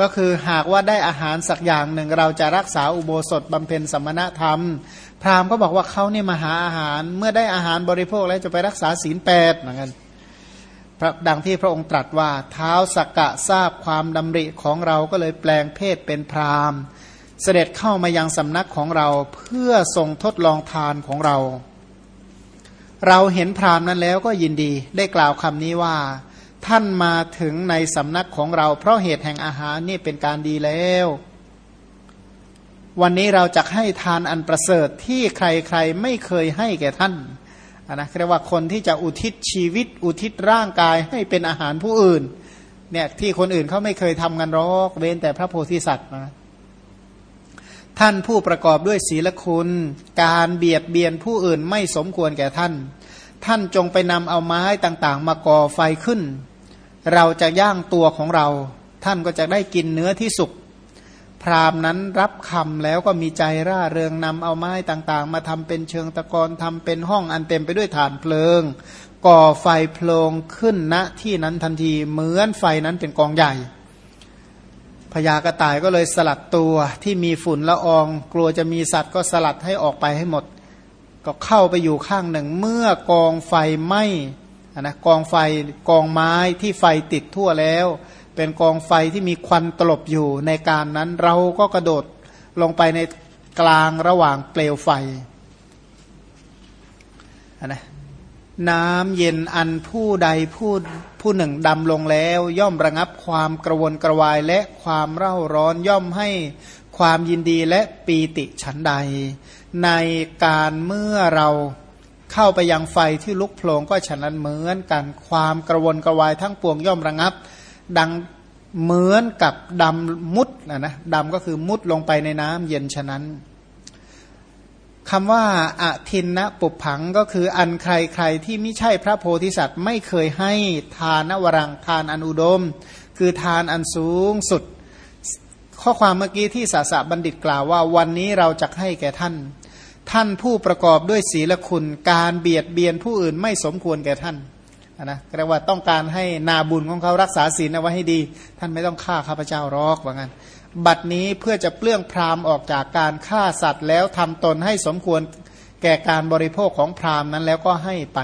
ก็คือหากว่าได้อาหารสักอย่างหนึ่ง เราจะรักษาอุโบสถบำเพ็ญสมณธรรม พราหมณ์ก็บอกว่าเขาเนี่ยมาหาอาหารเมื่อได้อาหารบริโภคแล้วจะไปรักษาศีลแปดเหมือนกันดังที่พระองค์ตรัสว่าเท้าสักกะทราบความดำริของเราก็เลยแปลงเพศเป็นพราหมณ์ เสด็จเข้ามายังสำนักของเราเพื่อทรงทดลองทานของเรา เราเห็นพราหมณ์นั้นแล้วก็ยินดีได้กล่าวคำนี้ว่า ท่านมาถึงในสำนักของเราเพราะเหตุแห่งอาหารนี่เป็นการดีแล้ว วันนี้เราจะให้ทานอันประเสริฐที่ใครๆไม่เคยให้แก่ท่านนะเรียกว่าคนที่จะอุทิศชีวิต อุทิศร่างกายให้เป็นอาหารผู้อื่นเนี่ยที่คนอื่นเขาไม่เคยทำกันรอกเว้นแต่พระโพธิสัตว์นะท่านผู้ประกอบด้วยศีลคุณ การเบียดเบียนผู้อื่นไม่สมควรแก่ท่าน ท่านจงไปนำเอาไม้ต่างๆ มาก่อไฟขึ้น เราจะย่างตัวของเรา ท่านก็จะได้กินเนื้อที่สุกพรามนั้นรับคำแล้วก็มีใจร่าเริงนำเอาไม้ต่างๆ มาทำเป็นเชิงตะกอนทำเป็นห้องอันเต็มไปด้วยฐานเพลิง ก่อไฟเพลิงขึ้นณที่นั้นทันทีเหมือนไฟนั้นเป็นกองใหญ่พญากระต่ายก็เลยสลัดตัวที่มีฝุ่นละออง กลัวจะมีสัตว์ก็สลัดให้ออกไปให้หมด ก็เข้าไปอยู่ข้างหนึ่งเมื่อกองไฟไหม้ นะกองไฟกองไม้ที่ไฟติดทั่วแล้ว เป็นกองไฟที่มีควันตลบอยู่ในการนั้นเราก็กระโดดลงไปในกลางระหว่างเปลวไฟนะน้ำเย็นอันผู้ใดผู้ผู้หนึ่งดำลงแล้ว ย่อมระงับความกระวนกระวายและความเร่าร้อนย่อมให้ความยินดีและปีติฉันใด ในการเมื่อเรา เข้าไปยังไฟที่ลุกโผลงก็ฉะนั้นเหมือนกันความกระวนกระวายทั้งปวงย่อมระงับ ดังเหมือนกับดำมุดนะนะดำก็คือมุดลงไปในน้ำเย็นฉะนั้นคำว่าอะทินนะปุผังก็คืออันใครใครที่ไม่ใช่พระโพธิสัตว์ไม่เคยให้ทานวรังทานอันอุดม คือทานอันสูงสุด ข้อความเมื่อกี้ที่ศาสาบัณฑิตกล่าวว่า วันนี้เราจะให้แก่ท่าน ท่านผู้ประกอบด้วยศีลคุณ การเบียดเบียนผู้อื่นไม่สมควรแก่ท่านนะเรียกว่าต้องการให้นาบุญของเขารักษาศีลเอาไว้ให้ดี ท่านไม่ต้องฆ่าข้าพเจ้ารอกว่างั้น บัดนี้เพื่อจะเปลื้องพรามออกจากการฆ่าสัตว์ แล้วทำตนให้สมควรแก่การบริโภคของพรามนั้นแล้วก็ให้ไป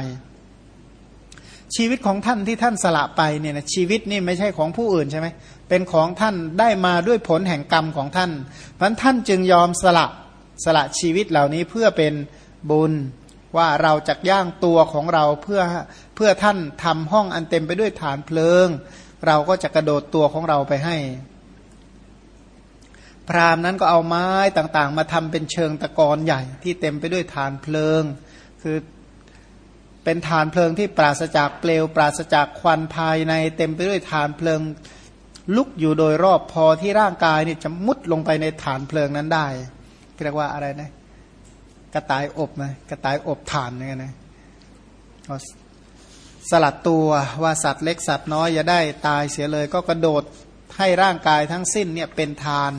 ชีวิตของท่านที่ท่านสละไปเนี่ยนะชีวิตนี่ไม่ใช่ของผู้อื่นใช่ไหมเป็นของท่านได้มาด้วยผลแห่งกรรมของท่านเพราะท่านจึงยอมสละ สละชีวิตเหล่านี้เพื่อเป็นบุญว่าเราจะย่างตัวของเราเพื่อเพื่อท่านทำห้องอันเต็มไปด้วยฐานเพลิง เราก็จะกระโดดตัวของเราไปให้ พรามนั้นก็เอาไม้ต่างๆ มาทำเป็นเชิงตะกอนใหญ่ที่เต็มไปด้วยฐานเพลิง คือเป็นฐานเพลิงที่ปราศจากเปลว ปราศจากควันภายในเต็มไปด้วยฐานเพลิง ลุกอยู่โดยรอบพอที่ร่างกายนี่จะมุดลงไปในฐานเพลิงนั้นได้ เรียกว่าอะไรนะ กระต่ายอบนะกระต่ายอบฐานเนี่ยนะสลัดตัวว่าสัตว์เล็กสัตว์น้อยอย่าได้ตายเสียเลย ก็กระโดดให้ร่างกายทั้งสิ้นเนี่ยเป็นทาน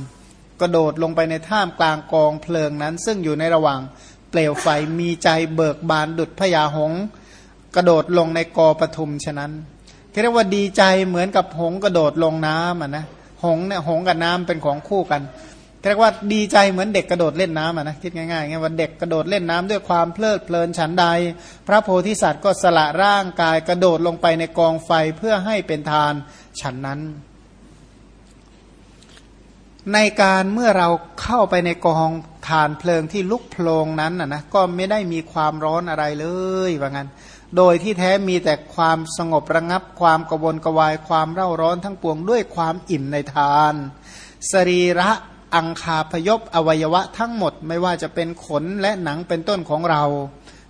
กระโดดลงไปในท่ามกลางกองเพลิงนั้น ซึ่งอยู่ในระหว่างเปลวไฟมีใจเบิกบานดุดพญาหง กระโดดลงในกอปทุมฉะนั้นเรียกว่าดีใจเหมือนกับหงกระโดดลงน้ำอะนะหงเนี่ยหงกับน้ำเป็นของคู่กัน เรียกว่าดีใจเหมือนเด็กกระโดดเล่นน้ำอะนะคิดง่ายๆไงว่าเด็กกระโดดเล่นน้ำด้วยความเพลิดเพลินฉันใด พระโพธิสัตว์ก็สละร่างกายกระโดดลงไปในกองไฟเพื่อให้เป็นทานฉันนั้น ในการเมื่อเราเข้าไปในกองฐานเพลิงที่ลุกโพลงนั้นอะนะก็ไม่ได้มีความร้อนอะไรเลยว่างั้นโดยที่แท้มีแต่ความสงบระงับ ความกระวนกระวายความเร่าร้อนทั้งปวงด้วยความอิ่มในทาน สรีระ อังคาพยพอวัยวะทั้งหมดไม่ว่าจะเป็นขนและหนังเป็นต้นของเรา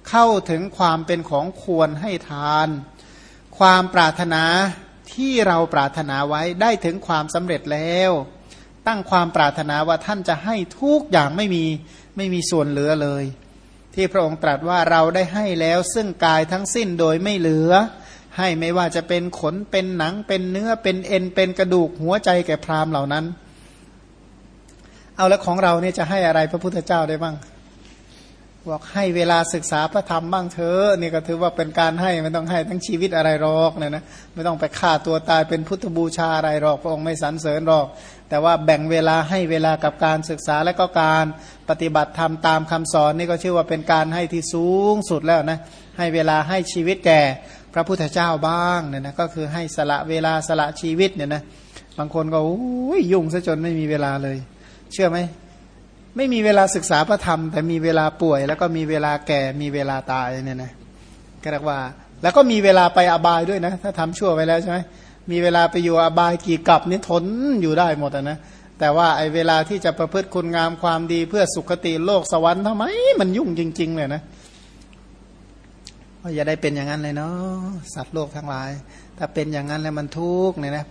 เข้าถึงความเป็นของควรให้ทาน ความปรารถนาที่เราปรารถนาไว้ได้ถึงความสำเร็จแล้ว ตั้งความปรารถนาว่าท่านจะให้ทุกอย่างไม่มีไม่มีส่วนเหลือเลย ที่พระองค์ตรัสว่าเราได้ให้แล้วซึ่งกายทั้งสิ้นโดยไม่เหลือ ให้ไม่ว่าจะเป็นขนเป็นหนังเป็นเนื้อเป็นเอ็นเป็นกระดูกหัวใจแก่พรามเหล่านั้น เอาแล้วของเราเนี่ยจะให้อะไรพระพุทธเจ้าได้บ้างบอกให้เวลาศึกษาพระธรรมบ้างเถอะนี่ก็ถือว่าเป็นการให้ไม่ต้องให้ทั้งชีวิตอะไรหรอกเนี่ยนะไม่ต้องไปฆ่าตัวตายเป็นพุทธบูชาอะไรหรอกพระองค์ไม่สรรเสริญหรอก แต่ว่าแบ่งเวลาให้เวลากับการศึกษาและก็การปฏิบัติธรรมตามคำสอนนี่ก็ชื่อว่าเป็นการให้ที่สูงสุดแล้วนะให้เวลาให้ชีวิตแก่พระพุทธเจ้าบ้างเนี่ยนะก็คือให้สละเวลาสละชีวิตเนี่ยนะบางคนก็ยุ่งซะจนไม่มีเวลาเลย เชื่อไหมไม่มีเวลาศึกษาพระธรรม แต่มีเวลาป่วย แล้วก็มีเวลาแก่มีเวลาตายเนี่ยนะก็เรียกว่า แล้วก็มีเวลาไปอบายด้วยนะ ถ้าทำชั่วไปแล้วใช่ไหมมีเวลาไปอยู่อบายกี่กับนี่ทนอยู่ได้หมดนะแต่ว่าไอ้เวลาที่จะประพฤติคุณงามความดีเพื่อสุขติโลกสวรรค์ทำไมมันยุ่งจริง ๆ เลยนะอย่าได้เป็นอย่างนั้นเลยเนาะสัตว์โลกทั้งหลาย ถ้าเป็นอย่างนั้นแล้วมันทุกข์เนี่ยนะ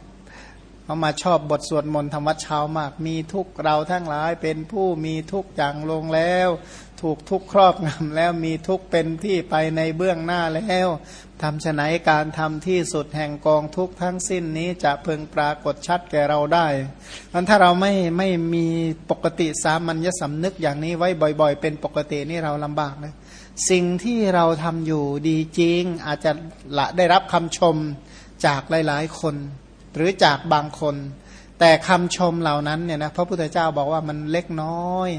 เขามาชอบบทสวดมนต์ธรรมวัดเช้ามาก มีทุกเราทั้งหลายเป็นผู้มีทุกอย่างลงแล้ว ถูกทุกครอบงำแล้วมีทุกเป็นที่ไปในเบื้องหน้าแล้วทำฉนัยการทำที่สุดแห่งกองทุกทั้งสิ้นนี้จะเพึงปรากฏชัดแก่เราได้มันถ้าเราไม่ไม่มีปกติสามัญญสำนึกอย่างนี้ไว้บ่อยๆ เป็นปกตินี่เราลำบากนะสิ่งที่เราทำอยู่ดีจริงอาจจะละได้รับคำชมจากหลายๆ คน หรือจากบางคน แต่คำชมเหล่านั้นเนี่ยนะพระพุทธเจ้าบอกว่ามันเล็กน้อย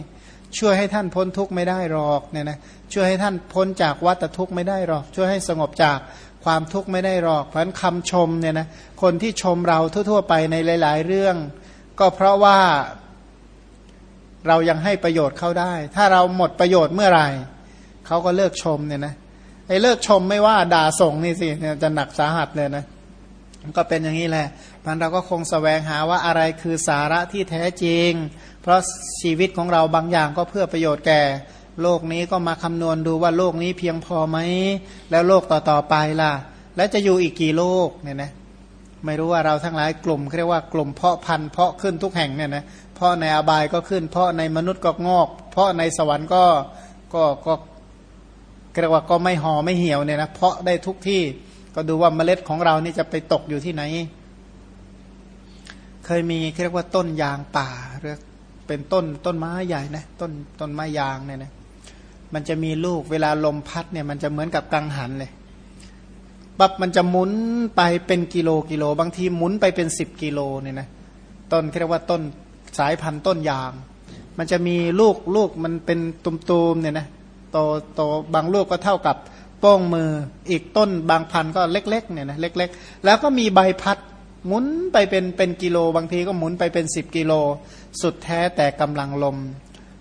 ช่วยให้ท่านพ้นทุกข์ไม่ได้หรอกเนี่ยนะช่วยให้ท่านพ้นจากวัฏทุกข์ไม่ได้หรอก ช่วยให้สงบจากความทุกข์ไม่ได้หรอก เพราะฉะนั้นคำชมเนี่ยนะคนที่ชมเราทั่ว ๆ ไปในหลาย ๆ เรื่อง ก็เพราะว่าเรายังให้ประโยชน์เขาได้ ถ้าเราหมดประโยชน์เมื่อไหร่เขาก็เลิกชมเนี่ยนะไอ้เลิกชมไม่ว่าด่าส่งนี่สิจะหนักสาหัสเลยนะ ก็เป็นอย่างนี้แหละมันเราก็คงสแสวงหาว่าอะไรคือสาระที่แท้จริง เพราะชีวิตของเราบางอย่างก็เพื่อประโยชน์แก่ โลกนี้ก็มาคำนวณดูว่าโลกนี้เพียงพอไหม แล้วโลกต่อๆไปล่ะ แล้วจะอยู่อีกกี่โลกเนี่ยนะไม่รู้ว่าเราทั้งหลายกลุ่มเรียกว่ากลุ่มเพาะพันธุ์เพาะขึ้นทุกแห่งเนี่ยนะเพาะในอบายก็ขึ้น เพาะในมนุษย์ก็งอก เพาะในสวรรค์ก็ก็ก็เรียกว่าก็ไม่ห่อไม่เหี่ยวเนี่ยนะเพาะได้ทุกที่ ก็ดูว่าเมล็ดของเรานี่จะไปตกอยู่ที่ไหน เคยมีเรียกว่าต้นยางป่าเรียกเป็นต้นต้นไม้ใหญ่นะต้นต้นไม้ยางเนี่ยนะมันจะมีลูกเวลาลมพัดเนี่ยมันจะเหมือนกับกังหันเลยปั๊บมันจะหมุนไปเป็นกิโลกิโล บางทีหมุนไปเป็นสิบกิโลเนี่ยนะต้นเรียกว่าต้นสายพันธุ์ต้นยาง มันจะมีลูกลูกมันเป็นตุ่มๆเนี่ยนะโตโตบางลูกก็เท่ากับ โป้งมือ อีกต้นบางพันก็เล็กๆเนี่ยนะเล็ก ๆ แล้วก็มีใบพัดหมุนไปเป็นเป็นกิโลบางทีก็หมุนไปเป็นสิบกิโล สุดแท้แต่กำลังลม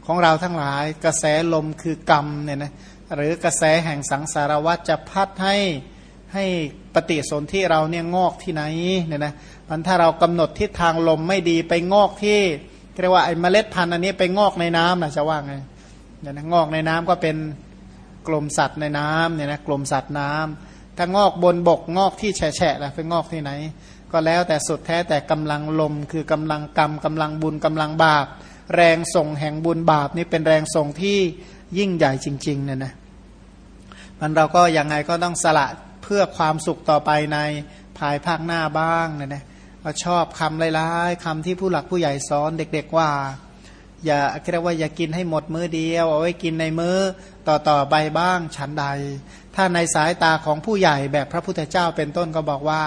ของเราทั้งหลายกระแสลมคือกรรมเนี่ยนะหรือกระแสแห่งสังสารวัฏจะพัดให้ให้ปฏิสนธิเราเนี่ยงอกที่ไหนเนี่ยนะมันถ้าเรากำหนดทิศทางลมไม่ดีไปงอกที่เรียกว่าไอ้เมล็ดพันธุ์อันนี้ไปงอกในน้ำนะจะว่าไงเนี่ยนะงอกในน้ำก็เป็น กลมสัตว์ในน้ำเนี่ยนะกลมสัตว์น้ำถ้างอกบนบกงอกที่แฉะๆล่ะไปงอกที่ไหน ก็แล้วแต่สุดแท้แต่กำลังลมคือกำลังกรรมกำลังบุญกำลังบาป แรงส่งแห่งบุญบาปนี่เป็นแรงส่งที่ยิ่งใหญ่จริงๆเนี่ยนะมันเราก็ยังไงก็ต้องสละเพื่อความสุขต่อไปในภายภาคหน้าบ้างเนี่ยนะเราชอบคำหลายๆคำที่ผู้หลักผู้ใหญ่สอนเด็กๆว่า อย่าเรียกว่าอย่ากินให้หมดมื้อเดียว เอาไว้กินในมื้อต่อต่อไปบ้างฉันใด ถ้าในสายตาของผู้ใหญ่แบบพระพุทธเจ้าเป็นต้นก็บอกว่า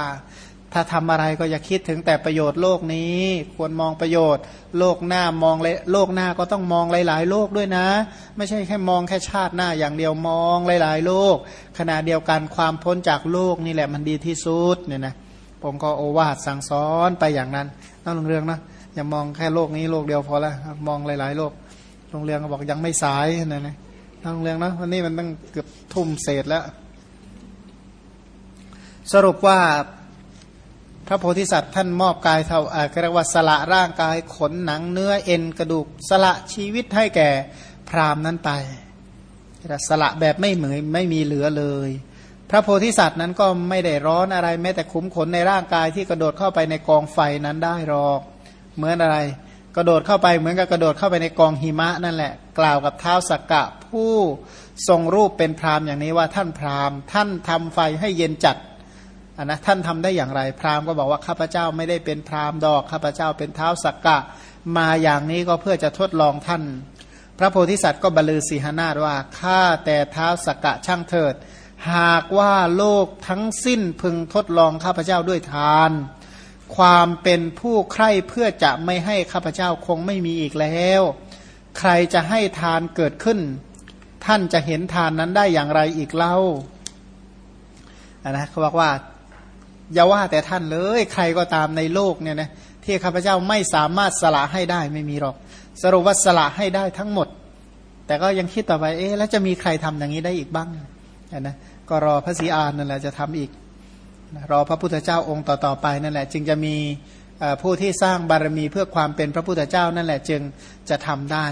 ถ้าทำอะไรก็อย่าคิดถึงแต่ประโยชน์โลกนี้ ควรมองประโยชน์ โลกหน้ามองโลกหน้าก็ต้องมองหลาย ๆ โลกด้วยนะ ไม่ใช่แค่มองแค่ชาติหน้าอย่างเดียวมองหลาย ๆ โลก ขณะเดียวกันความพ้นจากโลกนี่แหละมันดีที่สุดเนี่ยนะผมก็โอวาทสั่งสอนไปอย่างนั้นนั่นเรื่องนะ อย่ามองแค่โลกนี้โลกเดียวพอละมองหลาย ๆ โลกโรงเรียนก็บอกยังไม่สายนะนะทางโรงเรียนนะวันนี้มันต้องเกือบทุ่มเศษแล้ว สรุปว่าพระโพธิสัตว์ท่านมอบกายเท่าอาเรียกว่าสละร่างกายขนหนังเนื้อเอ็นกระดูกสละชีวิตให้แก่พรามนั้นไปสละแบบไม่เหมือนไม่มีเหลือเลย พระโพธิสัตว์นั้นก็ไม่ได้ร้อนอะไรแม้แต่คุ้มขนในร่างกายที่กระโดดเข้าไปในกองไฟนั้นได้หรอก เหมือนอะไร กระโดดเข้าไปเหมือนกับกระโดดเข้าไปในกองหิมะนั่นแหละ กล่าวกับเท้าสักกะ ผู้ทรงรูปเป็นพรามอย่างนี้ว่าท่านพรามท่านทำไฟให้เย็นจัดอันนะท่านทำได้อย่างไร พรามก็บอกว่าข้าพเจ้าไม่ได้เป็นพรามดอกข้าพเจ้าเป็นเท้าสักกะ มาอย่างนี้ก็เพื่อจะทดลองท่าน พระโพธิสัตว์ก็บรรลือสีหนาฏว่าข้าแต่เท้าสกกะช่างเถิด หากว่าโลกทั้งสิ้นพึงทดลองข้าพเจ้าด้วยทาน ความเป็นผู้ใคร่เพื่อจะไม่ให้ข้าพเจ้าคงไม่มีอีกแล้ว ใครจะให้ทานเกิดขึ้น ท่านจะเห็นทานนั้นได้อย่างไรอีกเล่านะเขาบอกว่าอย่าว่าแต่ท่านเลยใครก็ตามในโลกเนี่ยนะที่ข้าพเจ้าไม่สามารถสละให้ได้ไม่มีหรอก สรุปว่าสละให้ได้ทั้งหมด แต่ก็ยังคิดต่อไปเอ๊ะแล้วจะมีใครทำอย่างนี้ได้อีกบ้างนะก็รอพระศรีอานนั่นแหละจะทำอีก รอพระพุทธเจ้าองค์ต่อๆไปนั่นแหละ จึงจะมีผู้ที่สร้างบารมีเพื่อความเป็นพระพุทธเจ้านั่นแหละจึงจะทำได้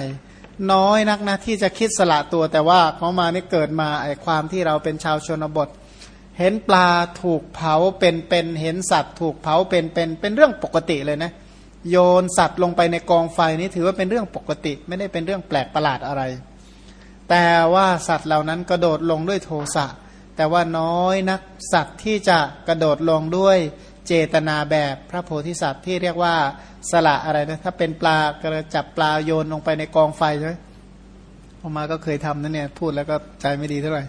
น้อยนักนะที่จะคิดสละตัวแต่ว่าเขามานี่เกิดมาไอความที่เราเป็นชาวชนบท เห็นปลาถูกเผาเป็นเป็นเห็นสัตว์ถูกเผาเป็นเป็นเป็นเรื่องปกติเลยนะโยนสัตว์ลงไปในกองไฟนี้ถือว่าเป็นเรื่องปกติ ไม่ได้เป็นเรื่องแปลกประหลาดอะไร แต่ว่าสัตว์เหล่านั้นกระโดดลงด้วยโทสะ แต่ว่าน้อยนักสัตว์ที่จะกระโดดลงด้วยเจตนาแบบพระโพธิสัตว์ที่เรียกว่าสละอะไรนะถ้าเป็นปลากระจับปลาโยนลงไปในกองไฟใช่ไหมพอมาก็เคยทำนั่นเนี่ยพูดแล้วก็ใจไม่ดีเท่าไหร่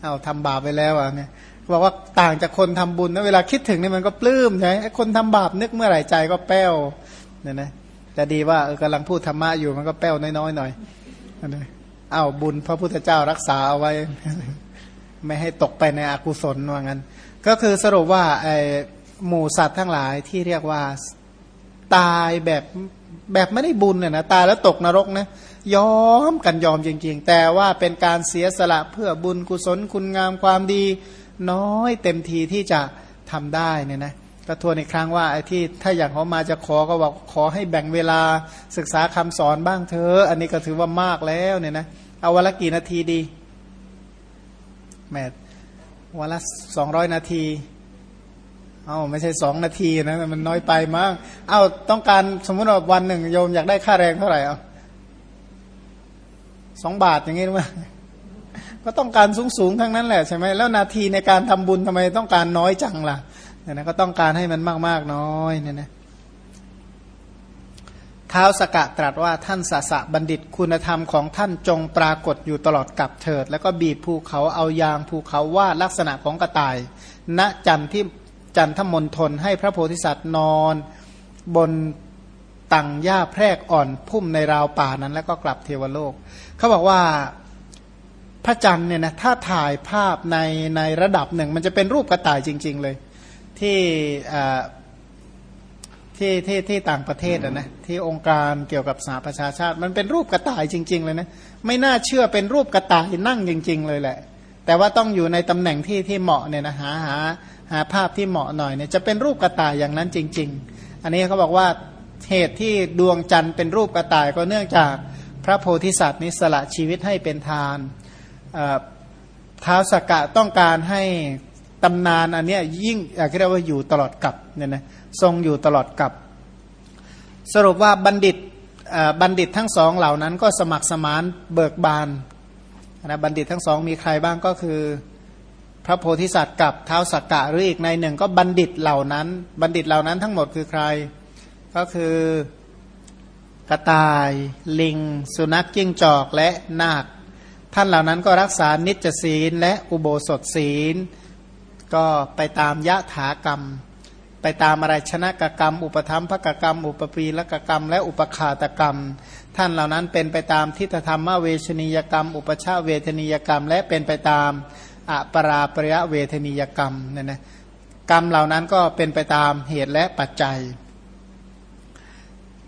เอาทำบาปไปแล้วอะเนี่ยบอกว่าต่างจากคนทำบุญนะเวลาคิดถึงนี่มันก็ปลื้มใช่ไหมคนทำบาปนึกเมื่อไหร่ใจก็แป้วเนี่ยนะแต่ดีว่าเออกำลังพูดธรรมะอยู่มันก็แป้วน้อยๆหน่อยนะอ้าบุญพระพุทธเจ้ารักษาเอาไว้ ไม่ให้ตกไปในอกุศลว่างั้น ก็คือสรุปว่าไอหมู่สัตว์ทั้งหลายที่เรียกว่าตายแบบแบบไม่ได้บุญเนี่ยนะตายแล้วตกนรกนะยอมกันยอมจริงๆ แต่ว่าเป็นการเสียสละเพื่อบุญกุศลคุณงามความดี น้อยเต็มทีที่จะทำได้เนี่ยนะก็ทวนอีกครั้งว่าไอ้ที่ถ้าอยากเขามาจะขอก็บอกขอให้แบ่งเวลาศึกษาคำสอนบ้างเธออันนี้ก็ถือว่ามากแล้วเนี่ยนะเอาวันละกี่นาทีดี แมทวันละสองร้อยนาที เอาไม่ใช่สองนาทีนะ มันน้อยไปมาก เอาต้องการสมมติว่าวันหนึ่งโยมอยากได้ค่าแรงเท่าไหร่เอาสองบาทอย่างงี้มั้ยก็ต้องการสูงสูงทั้งนั้นแหละใช่ไหมแล้วนาทีในการทำบุญทำไมต้องการน้อยจังล่ะเนี่ยนะก็ต้องการให้มันมากมากน้อยเนี่ยนะ ท้าวสกะตรัสว่าท่านสสะบัณฑิตคุณธรรมของท่านจงปรากฏอยู่ตลอดกับเถิด แล้วก็บีบภูเขาเอายางภูเขาว่าลักษณะของกระต่าย ณจันที่จันทมนทนให้พระโพธิสัตว์นอน บนตังหญ้าแพรกอ่อนพุ่มในราวป่านั้น แล้วก็กลับเทวโลก เขาบอกว่าพระจันทร์เนี่ยนะถ้าถ่ายภาพในในระดับหนึ่ง มันจะเป็นรูปกระต่ายจริง ๆเลย ที่ ที่ที่ที่ต่างประเทศนะที่องค์การเกี่ยวกับสหประชาชาติ มันเป็นรูปกระต่ายจริง ๆ เลยนะไม่น่าเชื่อเป็นรูปกระต่ายนั่งจริง ๆ เลยแหละ แต่ว่าต้องอยู่ในตำแหน่งที่ที่เหมาะเนี่ยนะหาหาหาภาพที่เหมาะหน่อยเนี่ยจะเป็นรูปกระต่ายอย่างนั้นจริง ๆ อันนี้เขาบอกว่าเหตุที่ดวงจันทร์เป็นรูปกระต่ายก็เนื่องจากพระโพธิสัตว์นี้สละชีวิตให้เป็นทานท้าวสกกะต้องการให้ตำนานอันนี้ยิ่งเรียกว่าอยู่ตลอดกับเนี่ยนะ ทรงอยู่ตลอดกับ สรุปว่าบัณฑิตบัณฑิตทั้งสองเหล่านั้นก็สมัครสมานเบิกบานนะบัณฑิตทั้งสองมีใครบ้างก็คือ พระโพธิสัตว์กับเท้าสักกะหรืออีกในหนึ่ง ก็บัณฑิตเหล่านั้น บัณฑิตเหล่านั้นทั้งหมดคือใคร ก็คือกระต่าย ลิง สุนัขจิ้งจอกและนาค ท่านเหล่านั้นก็รักษานิจศีลและอุโบสถศีล ก็ไปตามยะถากรรม ไปตามอะไรชนะกกรรม อุปธรรมภกกรรม อุปปีละกกรรม และอุปขาตกรรม ท่านเหล่านั้นเป็นไปตามทิฏฐธรรมเวชนียกรรม อุปชาเวทนียกรรม และเป็นไปตามอปราปริยเวทนียกรรมเนี่ยนะกรรมเหล่านั้นก็เป็นไปตามเหตุและปัจจัย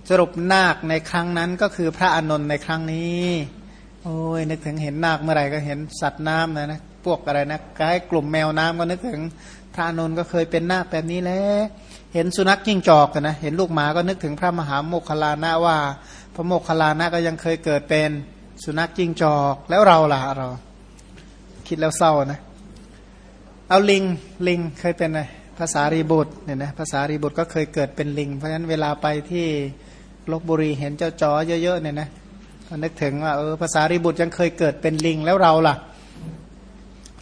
สรุปนาคในครั้งนั้นก็คือพระอนนท์ในครั้งนี้ โอ้ยนึกถึงเห็นนาคเมื่อไหร่ก็เห็นสัตว์น้ำนะนะพวกอะไรนะกายกลุ่มแมวน้ำก็นึกถึง พระนนท์ก็เคยเป็นนาคแบบนี้แหละเห็นสุนัขจิ้งจอกนะเห็นลูกหมาก็นึกถึงพระมหาโมคคลานะว่า พระโมคคลานะก็ยังเคยเกิดเป็นสุนัขจิ้งจอกแล้วเราล่ะเรา คิดแล้วเศร้านะ เอาลิงลิงเคยเป็นไงภาษารีบุตรเนี่ยนะภาษารีบุตรก็เคยเกิดเป็นลิง เพราะฉะนั้นเวลาไปที่ลบบุรีเห็นเจ้าจอเยอะๆเนี่ยนะนึกถึงว่าเออภาษาริบุตรยังเคยเกิดเป็นลิงแล้วเราล่ะ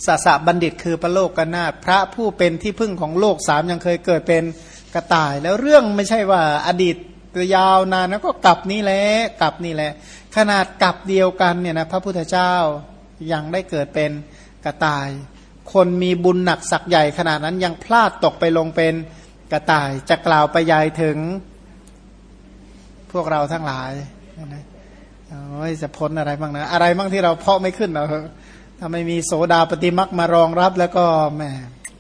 สสะบัณฑิตคือพระโลกกนาถพระผู้เป็นที่พึ่งของโลกสามยังเคยเกิดเป็นกระต่าย แล้วเรื่องไม่ใช่ว่าอดีตยาวนานแล้วก็กลับนี่แหละกลับนี่แหละ ขนาดกลับเดียวกันเนี่ยนะพระพุทธเจ้ายังได้เกิดเป็นกระต่าย คนมีบุญหนักสักใหญ่ขนาดนั้นยังพลาดตกไปลงเป็นกระต่ายจะกล่าวไปยายถึงพวกเราทั้งหลายนะโอ้ยจะพ้นอะไรบ้างนะ อะไรบ้างที่เราเพาะไม่ขึ้นเรา ถ้าไม่มีโสดาปฏิมักมารองรับแล้วก็แหม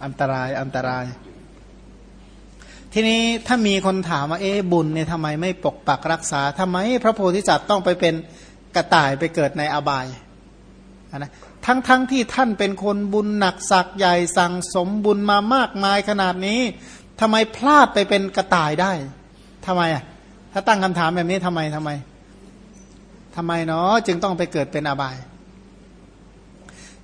อันตรายอันตราย ทีนี้ถ้ามีคนถามว่าเอ๊บุญเนี่ยทำไมไม่ปกปักรักษาทำไม พระโพธิสัตว์ต้องไปเป็นกระต่ายไปเกิดในอบายนะทั้งๆทที่ท่านเป็นคนบุญหนักสักใหญ่สั่งสมบุญมามากมายขนาดนี้ทำไมพลาดไปเป็นกระต่ายได้ทำไมอะถ้าตั้งคำถามแบบนี้ทำไมทำไมทำไมเนาะจึงต้องไปเกิดเป็นอบาย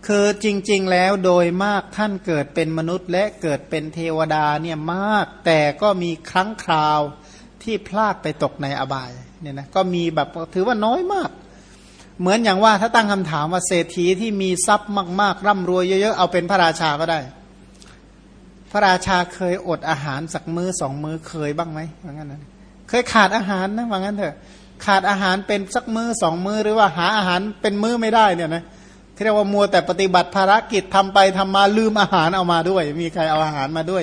คือจริง ๆ แล้วโดยมากท่านเกิดเป็นมนุษย์และเกิดเป็นเทวดาเนี่ยมาก แต่ก็มีครั้งคราวที่พลาดไปตกในอบายเนี่ยนะก็มีแบบถือว่าน้อยมาก เหมือนอย่างว่าถ้าตั้งคำถามว่าเศรษฐีที่มีทรัพย์มาก ๆ ร่ำรวยเยอะ ๆ เอาเป็นพระราชาก็ได้ พระราชาเคยอดอาหารสักมือสองมือเคยบ้างไหมว่างั้นนะเคยขาดอาหารนะว่างั้นเถอะ ขาดอาหารเป็นสักมือสองมือหรือว่าหาอาหารเป็นมือไม่ได้เนี่ยนะ ที่เรียกว่ามัวแต่ปฏิบัติภารกิจทำไปทำมาลืมอาหารเอามาด้วย มีใครเอาอาหารมาด้วย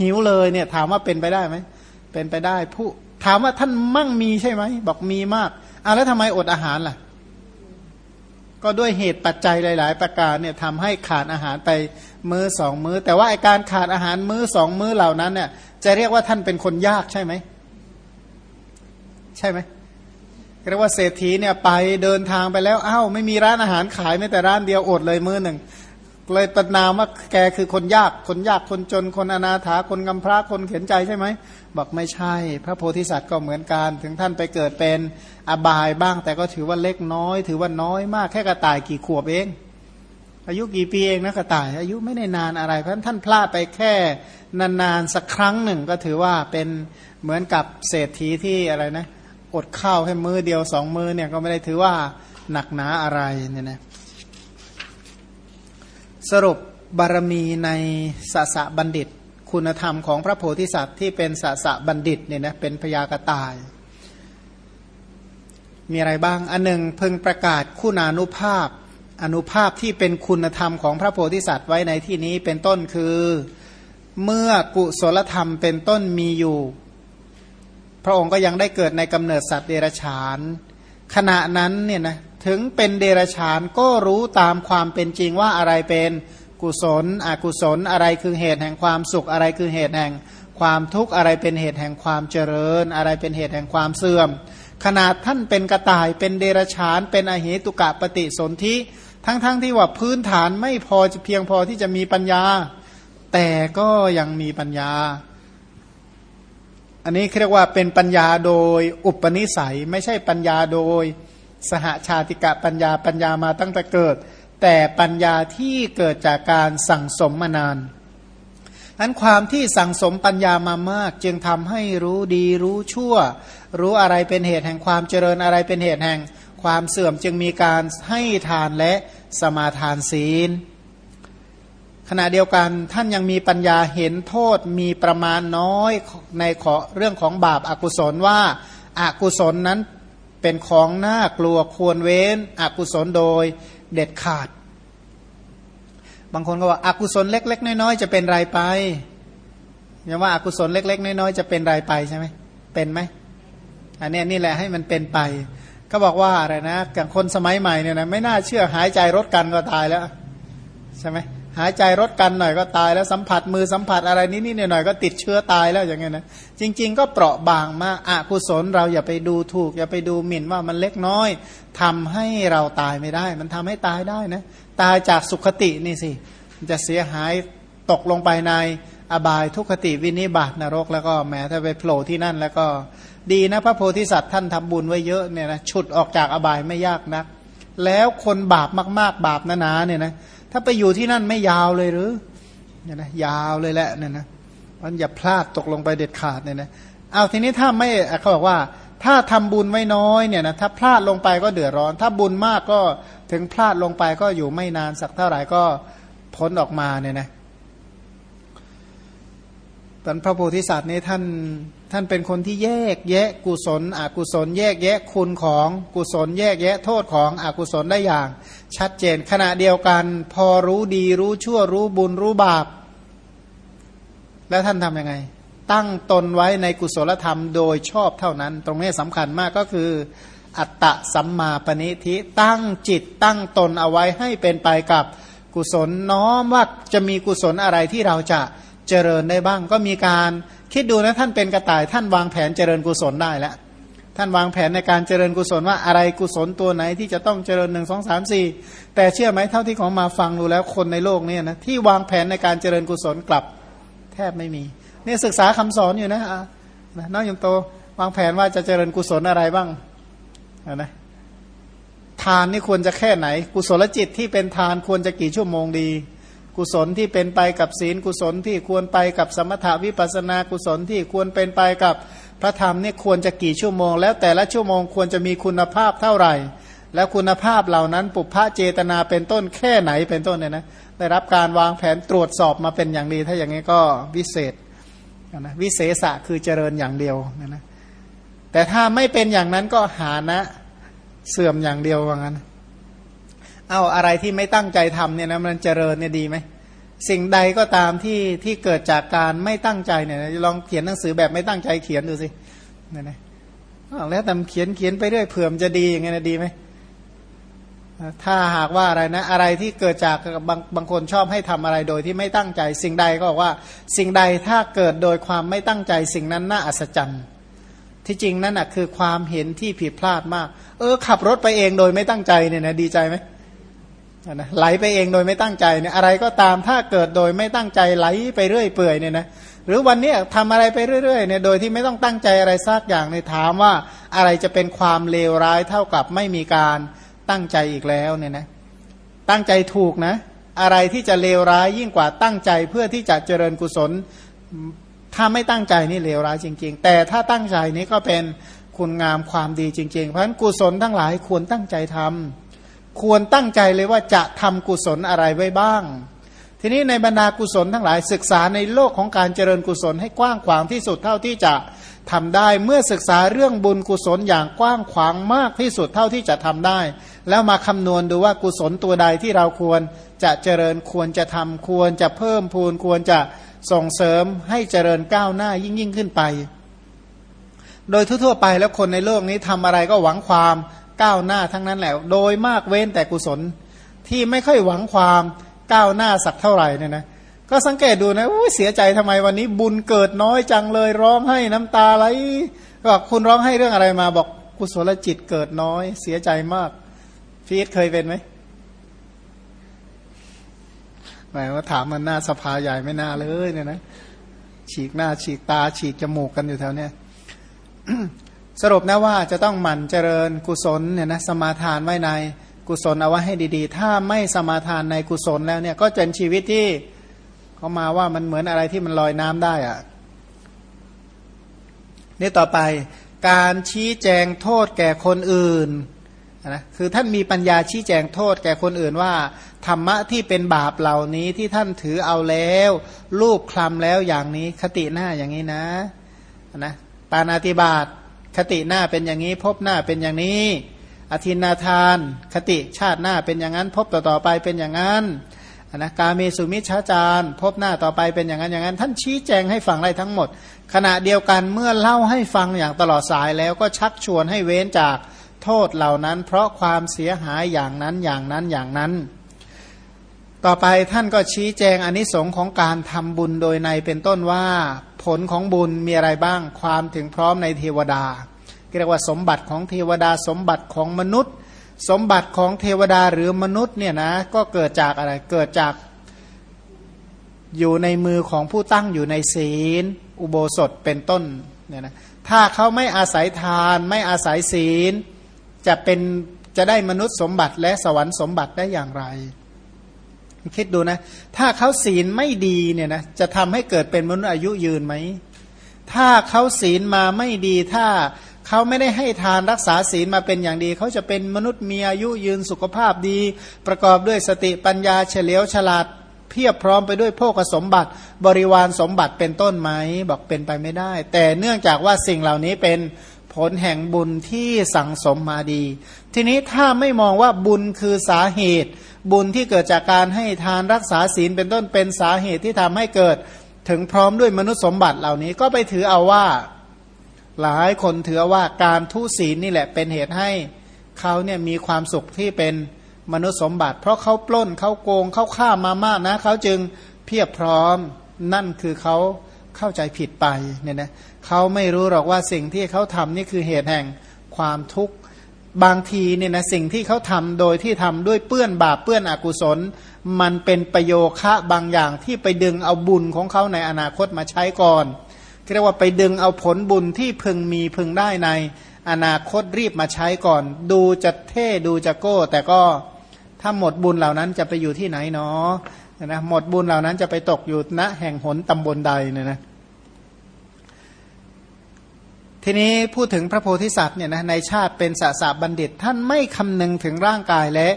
หิวเลยเนี่ยถามว่าเป็นไปได้ไหมเป็นไปได้ผู้ถามว่าท่านมั่งมีใช่ไหมบอกมีมากอะแล้วทำไมอดอาหารล่ะ ก็ด้วยเหตุปัจจัยหลาย ๆ ประการเนี่ยทำให้ขาดอาหารไปมื้อสองมือแต่ว่าไอการขาดอาหารมื้อสองมื้อเหล่านั้นเนี่ยจะเรียกว่าท่านเป็นคนยากใช่ไหมใช่ไหม เรียกว่าเศรษฐีเนี่ยไปเดินทางไปแล้วอ้าวไม่มีร้านอาหารขายไม่แต่ร้านเดียวอดเลยมือหนึ่งเลยประนามว่าแกคือคนยากคนยากคนจนคนอนาถาคนกำพร้าคนเข็นใจใช่ไหมบอกไม่ใช่ พระโพธิสัตว์ก็เหมือนกัน ถึงท่านไปเกิดเป็นอบายบ้าง แต่ก็ถือว่าเล็กน้อย ถือว่าน้อยมากแค่กระต่ายกี่ขวบเอง อายุกี่ปีเองนะกระต่าย อายุไม่ได้นานอะไร เพราะท่านพลาดไปแค่นานๆสักครั้งหนึ่งก็ถือว่าเป็นเหมือนกับเศรษฐีที่อะไรนะ อดข้าวแค่มือเดียวสองมือเนี่ยก็ไม่ได้ถือว่าหนักหนาอะไรเนี่ยนะสรุปบารมีในสสะบัณฑิต คุณธรรมของพระโพธิสัตว์ที่เป็นสสะบัณฑิตเนี่ยนะเป็นพยากตาย มีอะไรบ้างอันหนึ่งเพิ่งประกาศคุณานุภาพ อนุภาพที่เป็นคุณธรรมของพระโพธิสัตว์ไว้ในที่นี้เป็นต้นคือ เมื่อกุศลธรรมเป็นต้นมีอยู่ พระองค์ก็ยังได้เกิดในกำเนิดสัตว์เดรัจฉาน ขณะนั้นเนี่ยนะถึงเป็นเดรัจฉานก็รู้ตามความเป็นจริงว่าอะไรเป็นกุศล อกุศลอะไรคือเหตุแห่งความสุขอะไรคือเหตุแห่งความทุกข์อะไรเป็นเหตุแห่งความเจริญ อะไรเป็นเหตุแห่งความเสื่อม ขนาดท่านเป็นกระต่ายเป็นเดรัจฉาน เป็นอเหตุกะปฏิสนธิทั้งๆทที่ว่าพื้นฐานไม่พอจะเพียงพอที่จะมีปัญญา แต่ก็ยังมีปัญญา อันนี้เรียกว่าเป็นปัญญาโดยอุปนิสัย ไม่ใช่ปัญญาโดยสหชาติกะปัญญาปัญญามาตั้งแต่เกิด แต่ปัญญาที่เกิดจากการสั่งสมมานานนั้นความที่สั่งสมปัญญามามาก จึงทำให้รู้ดีรู้ชั่ว รู้อะไรเป็นเหตุแห่งความเจริญอะไรเป็นเหตุแห่งความเสื่อมจึงมีการให้ทานและสมาทานศีล ขณะเดียวกันท่านยังมีปัญญาเห็นโทษมีประมาณน้อยในขอเรื่องของบาปอากุศลว่าอากุศลนั้นเป็นของน่ากลัวควรเว้นอกุศลโดยเด็ดขาด บางคนก็ว่าอากุศลเล็ก ๆ น้อยๆจะเป็นไรไปยังว่าอากุศลเล็ก ๆ น้อยๆจะเป็นไรไปใช่ไหมเป็นไหมอันนี้นี่แหละให้มันเป็นไป ก็บอกว่าอะไรนะอย่างคนสมัยใหม่เนี่ยนะไม่น่าเชื่อหายใจรถกันก็ตายแล้ว ใช่ไหม หายใจรถกันหน่อยก็ตายแล้วสัมผัสมือสัมผัสอะไรนิดๆหน่อยๆก็ติดเชื้อตายแล้วอย่างเงี้ยนะจริง ๆ ก็เปราะบางมากอกุศลเราอย่าไปดูถูก อย่าไปดูหมิ่นว่ามันเล็กน้อยทำให้เราตายไม่ได้ มันทำให้ตายได้นะตายจากสุขตินี่สิจะเสียหายตกลงไปในอบายทุกขติวินิบาตนรกแล้วก็แม้ถ้าไปโผล่ที่นั่นแล้วก็ดีนะพระโพธิสัตว์ท่านทำบุญไว้เยอะเนี่ยนะฉุดออกจากอบายไม่ยากนักแล้วคนบาปมาก ๆ บาปหนาๆเนี่ยนะ ถ้าไปอยู่ที่นั่นไม่ยาวเลยหรือเนี่ยนะยาวเลยแหละเนี่ยนะมันอย่าพลาดตกลงไปเด็ดขาดเนี่ยนะเอาทีนี้ถ้าไม่เขาบอกว่า ถ้าทำบุญไว้น้อยเนี่ยนะถ้าพลาดลงไปก็เดือดร้อน ถ้าบุญมากก็ถึงพลาดลงไปก็อยู่ไม่นานสักเท่าไหร่ก็พ้นออกมาเนี่ยนะ ตอนพระโพธิสัตว์นี่ท่านท่านเป็นคนที่แยกแยะกุศลอกุศล แยกแยะคุณของกุศล แยกแยะโทษของอกุศลได้อย่าง ชัดเจนขณะเดียวกัน พอรู้ดีรู้ชั่วรู้บุญรู้บาป แล้วท่านทำยังไง ตั้งตนไว้ในกุศลธรรมโดยชอบเท่านั้น ตรงนี้สำคัญมากก็คือ อัตตะสัมมาปณิธิตั้งจิตตั้งตนเอาไว้ให้เป็นไปกับกุศลน้อมว่าจะมีกุศลอะไรที่เราจะ เจริญได้บ้าง ก็มีการคิดดูนะท่านเป็นกระต่าย ท่านวางแผนเจริญกุศลได้แล้วท่านวางแผนในการเจริญกุศลว่าอะไรกุศลตัวไหนที่จะต้องเจริญหนึ่งสองสามสี่แต่เชื่อไหมเท่าที่ของมาฟังดูแล้วคนในโลกนี้นะที่วางแผนในการเจริญกุศลกลับ แทบไม่มีเนี่ยศึกษาคำสอนอยู่นะอะน้องยมโตวางแผนว่าจะเจริญกุศลอะไรบ้างนะทานนี่ควรจะแค่ไหน กุศลจิตที่เป็นทานควรจะกี่ชั่วโมงดี กุศลที่เป็นไปกับศีลกุศลที่ควรไปกับสมถาวิปัสนากุศลที่ควรเป็นไปกับพระธรรมนี่ควรจะกี่ชั่วโมง แล้วแต่ละชั่วโมงควรจะมีคุณภาพเท่าไหร่ แล้วคุณภาพเหล่านั้นปุพพะเจตนาเป็นต้นแค่ไหนเป็นต้นเนี่ยนะได้รับการวางแผนตรวจสอบมาเป็นอย่างดี ถ้าอย่างนี้ก็วิเศษนะวิเศษะคือเจริญอย่างเดียวนะนะแต่ถ้าไม่เป็นอย่างนั้นก็หานะเสื่อมอย่างเดียวว่างั้น เอาอะไรที่ไม่ตั้งใจทำเนี่ยนะมันเจริญเนี่ยดีไหมสิ่งใดก็ตามที่ที่เกิดจากการไม่ตั้งใจเนี่ยลองเขียนหนังสือแบบไม่ตั้งใจเขียนดูสิเนี่ยนะแล้วแต่เขียนเขียนไปเรื่อยเผื่อมจะดีอย่างเงี้ยดีไหมถ้าหากว่าอะไรนะ อะไรที่เกิดจากบางบางคนชอบให้ทำอะไรโดยที่ไม่ตั้งใจ สิ่งใดก็บอกว่า สิ่งใดถ้าเกิดโดยความไม่ตั้งใจ สิ่งนั้นน่าอัศจรรย์ที่จริงนั่นนะคือความเห็นที่ผิดพลาดมาก เออ ขับรถไปเองโดยไม่ตั้งใจเนี่ยนะดีใจไหม นะไหลไปเองโดยไม่ตั้งใจเนี่ยอะไรก็ตามถ้าเกิดโดยไม่ตั้งใจไหลไปเรื่อยเปื่อยเนี่ยนะหรือวันนี้ทำอะไรไปเรื่อยๆเนี่ยโดยที่ไม่ต้องตั้งใจอะไรสักอย่างในถามว่าอะไรจะเป็นความเลวร้ายเท่ากับไม่มีการตั้งใจอีกแล้วเนี่ยนะตั้งใจถูกนะ อะไรที่จะเลวร้ายยิ่งกว่าตั้งใจเพื่อที่จะเจริญกุศล ถ้าไม่ตั้งใจนี่เลวร้ายจริง ๆ แต่ถ้าตั้งใจนี้ก็เป็นคุณงามความดีจริง ๆ เพราะฉะนั้นกุศลทั้งหลายควรตั้งใจทำ ควรตั้งใจเลยว่าจะทำกุศลอะไรไว้บ้าง ทีนี้ในบรรดากุศลทั้งหลายศึกษาในโลกของการเจริญกุศลให้กว้างขวางที่สุดเท่าที่จะทำได้เมื่อศึกษาเรื่องบุญกุศลอย่างกว้างขวางมากที่สุดเท่าที่จะทำได้ แล้วมาคำนวณดูว่ากุศลตัวใดที่เราควรจะเจริญควรจะทำควรจะเพิ่มพูนควรจะส่งเสริมให้เจริญก้าวหน้ายิ่งยิ่งขึ้นไป โดยทั่วๆไปแล้วคนในโลกนี้ทำอะไรก็หวังความ ก้าวหน้าทั้งนั้นแหละโดยมากเว้นแต่กุศลที่ไม่ค่อยหวังความก้าวหน้าสักเท่าไหร่เนี่ยนะก็สังเกตดูนะเสียใจทำไมวันนี้บุญเกิดน้อยจังเลยร้องให้น้ำตาไหลบอกคุณร้องให้เรื่องอะไรมาบอกกุศลจิตเกิดน้อย เสียใจมากฟีดเคยเป็นไหมหมายว่าถามมันหน้าสภาใหญ่ไม่น่าเลยเนี่ยนะฉีกหน้าฉีกตาฉีกจมูกกันอยู่แถวเนี้ย สรุปนะว่าจะต้องหมั่นเจริญกุศลเนี่ยนะสมาทานไว้ในกุศลเอาไว้ให้ดีๆ ถ้าไม่สมาทานในกุศลแล้วเนี่ยก็เป็นชีวิตที่เขามาว่ามันเหมือนอะไรที่มันลอยน้ำได้อะนี่ต่อไปการชี้แจงโทษแก่คนอื่นนะคือท่านมีปัญญาชี้แจงโทษแก่คนอื่นว่า ธรรมะที่เป็นบาปเหล่านี้ที่ท่านถือเอาแล้วรูปคลำแล้วอย่างนี้คติหน้าอย่างนี้นะนะปานาติบาต คติหน้าเป็นอย่างนี้พบหน้าเป็นอย่างนี้ อธินาทาน คติชาติหน้าเป็นอย่างนั้น พบต่อต่อไปเป็นอย่างนั้นนะกาเมสุมิชฌาจารพบหน้าต่อไปเป็นอย่างนั้นอย่างนั้น ท่านชี้แจงให้ฟังได้ทั้งหมด ขณะเดียวกันเมื่อเล่าให้ฟังอย่างตลอดสายแล้วก็ชักชวนให้เว้นจากโทษเหล่านั้น เพราะความเสียหายอย่างนั้นอย่างนั้นอย่างนั้น ต่อไปท่านก็ชี้แจงอนิสงค์ของการทำบุญโดยในเป็นต้นว่าผลของบุญมีอะไรบ้างความถึงพร้อมในเทวดาเรียกว่าสมบัติของเทวดาสมบัติของมนุษย์ สมบัติของเทวดาหรือมนุษย์เนี่ยนะก็เกิดจากอะไรเกิดจากอยู่ในมือของผู้ตั้งอยู่ในศีล อุโบสถเป็นต้นเนี่ยนะถ้าเขาไม่อาศัยทานไม่อาศัยศีล จะเป็นจะได้มนุษย์สมบัติและสวรรค์สมบัติได้อย่างไร คิดดูนะ ถ้าเขาศีลไม่ดีเนี่ยนะจะทำให้เกิดเป็นมนุษย์อายุยืนไหม ถ้าเขาศีลมาไม่ดี ถ้าเขาไม่ได้ให้ทานรักษาศีลมาเป็นอย่างดี เขาจะเป็นมนุษย์มีอายุยืนสุขภาพดี ประกอบด้วยสติปัญญาเฉลียวฉลาดเพียบพร้อมไปด้วยโภคสมบัติ บริวารสมบัติเป็นต้นไหมบอกเป็นไปไม่ได้ แต่เนื่องจากว่าสิ่งเหล่านี้เป็น ผลแห่งบุญที่สั่งสมมาดี ทีนี้ถ้าไม่มองว่าบุญคือสาเหตุ บุญที่เกิดจากการให้ทานรักษาศีลเป็นต้นเป็นสาเหตุที่ทำให้เกิด ถึงพร้อมด้วยมนุษย์สมบัติเหล่านี้ก็ไปถือเอาว่า หลายคนถือว่าการทุศีลนี่แหละเป็นเหตุให้เขาเนี่ยมีความสุขที่เป็นมนุษย์สมบัติ เพราะเขาปล้นเขาโกงเขาฆ่ามามากนะเขาจึงเพียบพร้อมนั่นคือเขาเข้าใจผิดไปเนี่ยนะ เขาไม่รู้หรอกว่าสิ่งที่เขาทำนี่คือเหตุแห่งความทุกข์บางทีเนี่ยนะสิ่งที่เขาทำโดยที่ทำด้วยเปื้อนบาปเปื้อนอกุศล มันเป็นประโยคะบางอย่างที่ไปดึงเอาบุญของเขาในอนาคตมาใช้ก่อนเรียกว่าไปดึงเอาผลบุญที่พึงมีพึงได้ในอนาคตรีบมาใช้ก่อน ดูจะเท่ดูจะโก้ แต่ก็ถ้าหมดบุญเหล่านั้นจะไปอยู่ที่ไหนเนาะนะหมดบุญเหล่านั้นจะไปตกอยู่ณแห่งหนตำบลใดเนี่ยนะ ทีนี้พูดถึงพระโพธิสัตว์เนี่ยนะในชาติเป็นสาสาบัณฑิต ท่านไม่คำนึงถึงร่างกายและ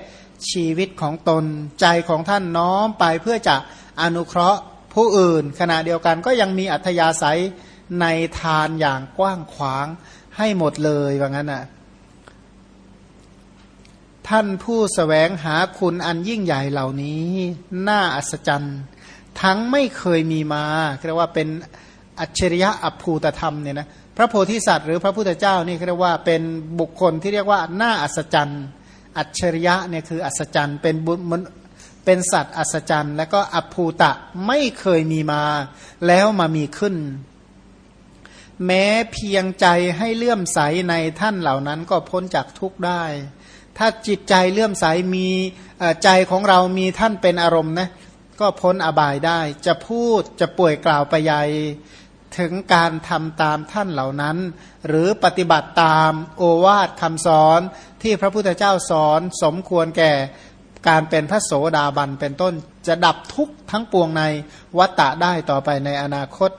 ชีวิตของตนใจของท่านน้อมไปเพื่อจะอนุเคราะห์ผู้อื่น ขณะเดียวกันก็ยังมีอัธยาศัยในทานอย่างกว้างขวางให้หมดเลยว่างั้นน่ะท่านผู้สแสวงหาคุณอันยิ่งใหญ่เหล่านี้ น่าอัศจรรย์ ทั้งไม่เคยมีมาเรียกว่าเป็นอัจฉริยะอภูตธรรมเนี่ยนะ พระโพธิสัตว์หรือพระพุทธเจ้านี่เรียกว่าเป็นบุคคลที่เรียกว่าน่าอัศจรรย์ อัจฉริยะเนี่ยคืออัศจรรย์ เป็นบุญเป็นสัตว์อัศจรรย์ และก็อภูตะไม่เคยมีมาแล้วมามีขึ้น แม้เพียงใจให้เลื่อมใสในท่านเหล่านั้นก็พ้นจากทุกข์ได้ ถ้าจิตใจเลื่อมใสมีใจของเรามีท่านเป็นอารมณ์นะก็พ้นอบายได้ จะพูดจะป่วยกล่าวไปใหญ่ ถึงการทำตามท่านเหล่านั้น หรือปฏิบัติตามโอวาทคำสอนที่พระพุทธเจ้าสอนสมควรแก่การเป็นพระโสดาบันเป็นต้นจะดับทุกข์ทั้งปวงในวัตตะได้ต่อไปในอนาคต